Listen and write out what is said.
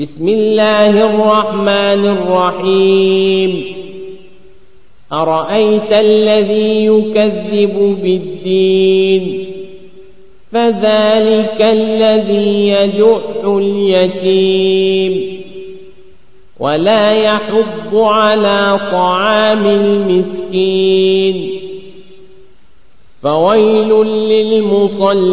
بسم الله الرحمن الرحيم. أرأيت الذي يكذب بالدين؟ فذلك الذي يجع اليتيم. ولا يحض على طعام المسكين. فويل للمصلين.